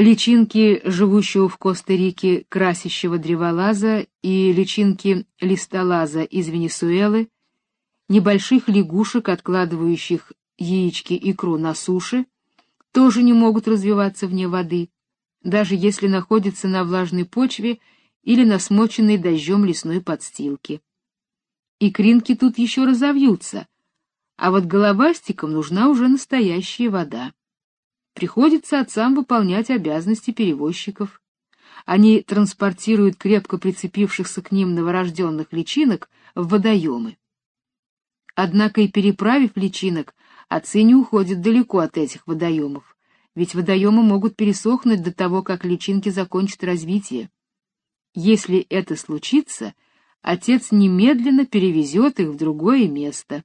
личинки живущего в Коста-Рике красящего древолаза и личинки листолаза из Венесуэлы, небольших лягушек, откладывающих яички икру на суше, тоже не могут развиваться вне воды, даже если находятся на влажной почве или на смоченной дождем лесной подстилке. Икринки тут еще разовьются, а вот головастикам нужна уже настоящая вода. Приходится отцам выполнять обязанности перевозчиков. Они транспортируют крепко прицепившихся к ним новорожденных личинок в водоемы. Однако и переправив личинок, отцы не уходят далеко от этих водоемов, ведь водоемы могут пересохнуть до того, как личинки закончат развитие. Если это случится, отец немедленно перевезет их в другое место.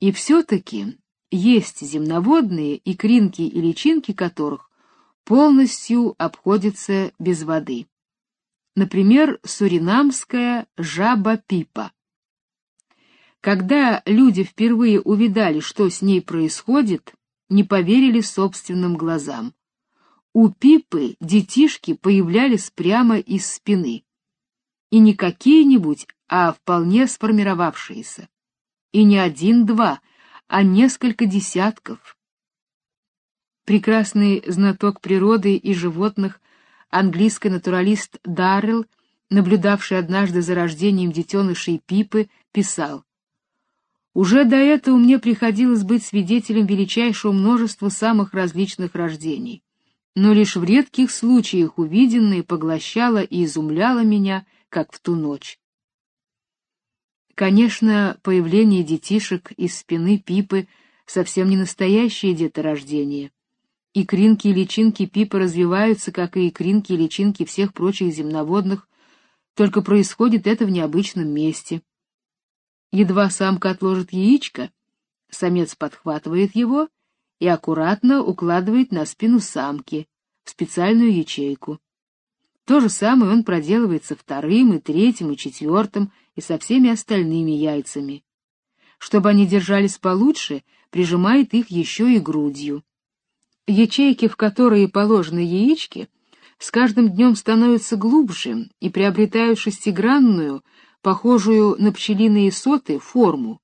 И все-таки есть земноводные, икринки и личинки которых полностью обходятся без воды. Например, суринамская жаба-пипа. Когда люди впервые увидали, что с ней происходит, не поверили собственным глазам. У пипы детишки появлялись прямо из спины. И не какие-нибудь, а вполне сформировавшиеся. И не один-два — а несколько десятков. Прекрасный знаток природы и животных, английский натуралист Даррелл, наблюдавший однажды за рождением детенышей Пипы, писал: уже до этого мне приходилось быть свидетелем величайшего множества самых различных рождений, но лишь в редких случаях увиденное поглощало и изумляло меня, как в ту ночь. Конечно, появление детишек из спины Пипы совсем не настоящее деторождение. Икринки и личинки Пипы развиваются, как и икринки и личинки всех прочих земноводных, только происходит это в необычном месте. Едва самка отложит яичко, самец подхватывает его и аккуратно укладывает на спину самки в специальную ячейку. То же самое он проделывает со вторым и третьим и четвертым и со всеми остальными яйцами. Чтобы они держались получше, прижимает их еще и грудью. Ячейки, в которые положены яички, с каждым днем становятся глубже и приобретают шестигранную, похожую на пчелиные соты, форму,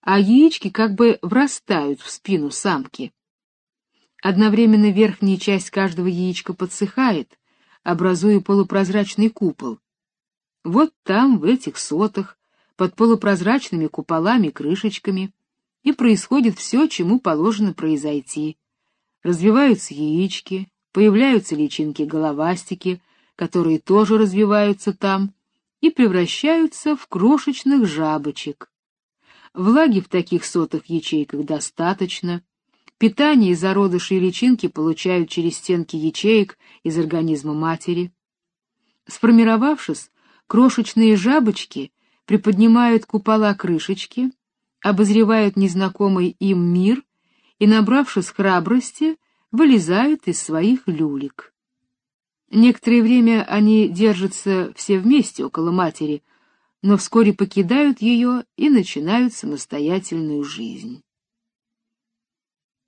а яички как бы врастают в спину самки. Одновременно верхняя часть каждого яичка подсыхает, образуя полупрозрачный купол. Вот там, в этих сотах, под полупрозрачными куполами-крышечками, и происходит все, чему положено произойти. Развиваются яички, появляются личинки-головастики, которые тоже развиваются там и превращаются в крошечных жабочек. Влаги в таких сотах ячейках достаточно, Питание зародыши и личинки получают через стенки ячеек из организма матери. Сформировавшись, крошечные жабочки приподнимают купола крышечки, обозревают незнакомый им мир и, набравшись храбрости, вылезают из своих люлек. Некоторое время они держатся все вместе около матери, но вскоре покидают ее и начинают самостоятельную жизнь.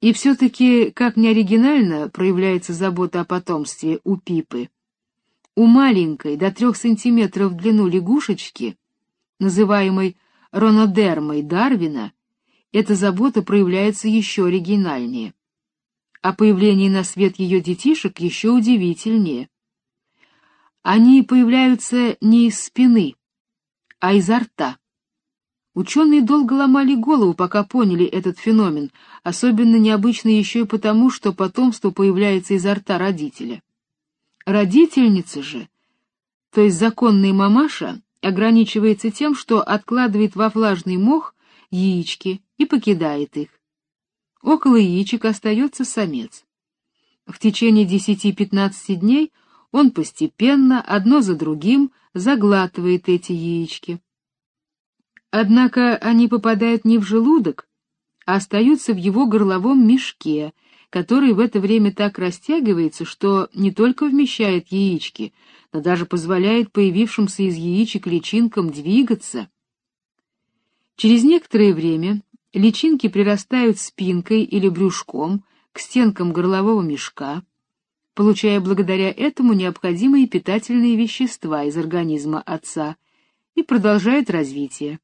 И все-таки, как не оригинально проявляется забота о потомстве у Пипы. У маленькой, до трех сантиметров в длину лягушечки, называемой ронодермой Дарвина, эта забота проявляется еще оригинальнее. А появление на свет ее детишек еще удивительнее. Они появляются не из спины, а изо рта. Ученые долго ломали голову, пока поняли этот феномен, особенно необычно еще и потому, что потомство появляется изо рта родителя. Родительница же, то есть законная мамаша, ограничивается тем, что откладывает во влажный мох яички и покидает их. Около яичек остается самец. В течение 10-15 дней он постепенно, одно за другим, заглатывает эти яички. Однако они попадают не в желудок, а остаются в его горловом мешке, который в это время так растягивается, что не только вмещает яички, но даже позволяет появившимся из яичек личинкам двигаться. Через некоторое время личинки прирастают спинкой или брюшком к стенкам горлового мешка, получая благодаря этому необходимые питательные вещества из организма отца, и продолжают развитие.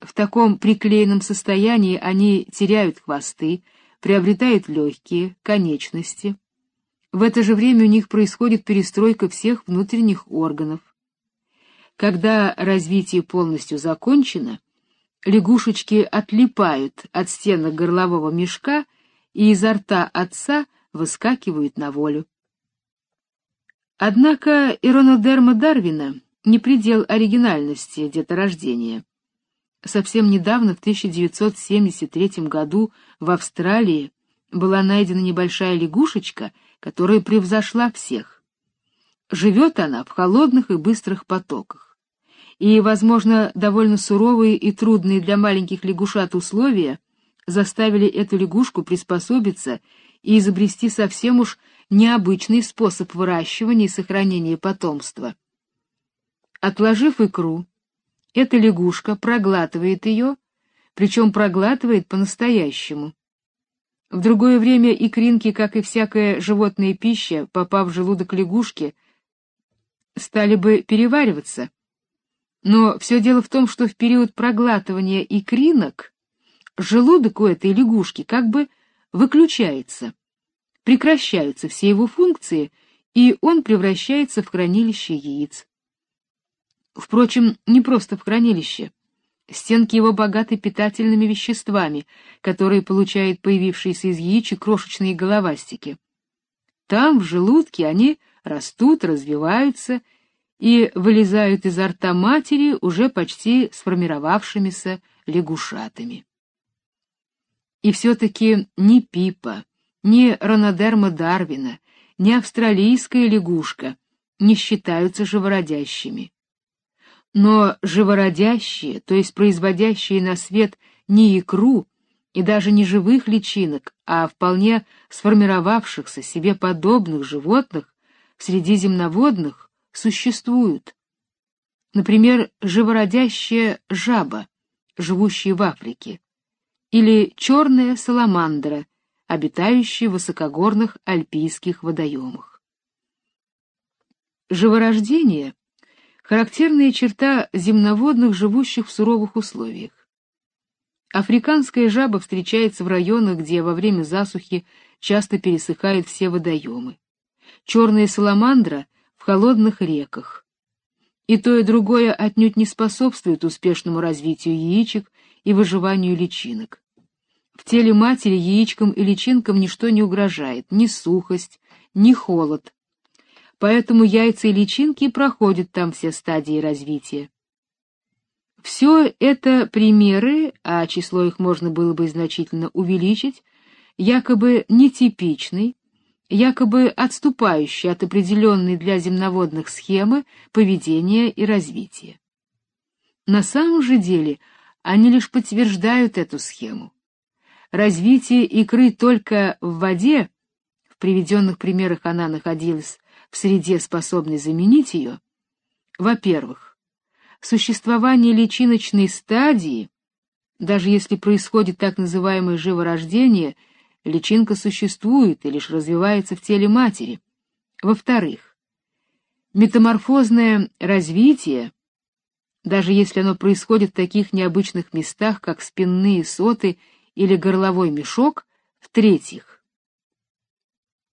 В таком приклеенном состоянии они теряют хвосты, приобретают легкие, конечности. В это же время у них происходит перестройка всех внутренних органов. Когда развитие полностью закончено, лягушечки отлипают от стенок горлового мешка и изо рта отца выскакивают на волю. Однако иронодерма Дарвина не предел оригинальности деторождения. Совсем недавно, в 1973 году, в Австралии была найдена небольшая лягушечка, которая превзошла всех. Живет она в холодных и быстрых потоках. И, возможно, довольно суровые и трудные для маленьких лягушат условия заставили эту лягушку приспособиться и изобрести совсем уж необычный способ выращивания и сохранения потомства. Отложив икру, эта лягушка проглатывает ее, причем проглатывает по-настоящему. В другое время икринки, как и всякая животная пища, попав в желудок лягушки, стали бы перевариваться. Но все дело в том, что в период проглатывания икринок желудок у этой лягушки как бы выключается, прекращаются все его функции, и он превращается в хранилище яиц. Впрочем, не просто в хранилище. Стенки его богаты питательными веществами, которые получают появившиеся из яичек крошечные головастики. Там, в желудке, они растут, развиваются и вылезают изо рта матери уже почти сформировавшимися лягушатами. И все-таки ни Пипа, ни Ронодерма Дарвина, ни австралийская лягушка не считаются живородящими но живородящие, то есть производящие на свет не икру и даже не живых личинок, а вполне сформировавшихся себе подобных животных среди земноводных существуют. Например, живородящая жаба, живущая в Африке, или черная саламандра, обитающая в высокогорных альпийских водоемах. Живорождение характерная черта земноводных, живущих в суровых условиях. Африканская жаба встречается в районах, где во время засухи часто пересыхают все водоемы. Черная саламандра в холодных реках. И то и другое отнюдь не способствует успешному развитию яичек и выживанию личинок. В теле матери яичкам и личинкам ничто не угрожает, ни сухость, ни холод, поэтому яйца и личинки проходят там все стадии развития. Все это примеры, а число их можно было бы значительно увеличить, якобы нетипичный, якобы отступающий от определенной для земноводных схемы поведения и развития. На самом же деле они лишь подтверждают эту схему. Развитие икры только в воде, в приведенных примерах она находилась в среде, способной заменить ее, во-первых, существование личиночной стадии, даже если происходит так называемое живорождение, личинка существует и лишь развивается в теле матери. Во-вторых, метаморфозное развитие, даже если оно происходит в таких необычных местах, как спинные соты или горловой мешок, в-третьих,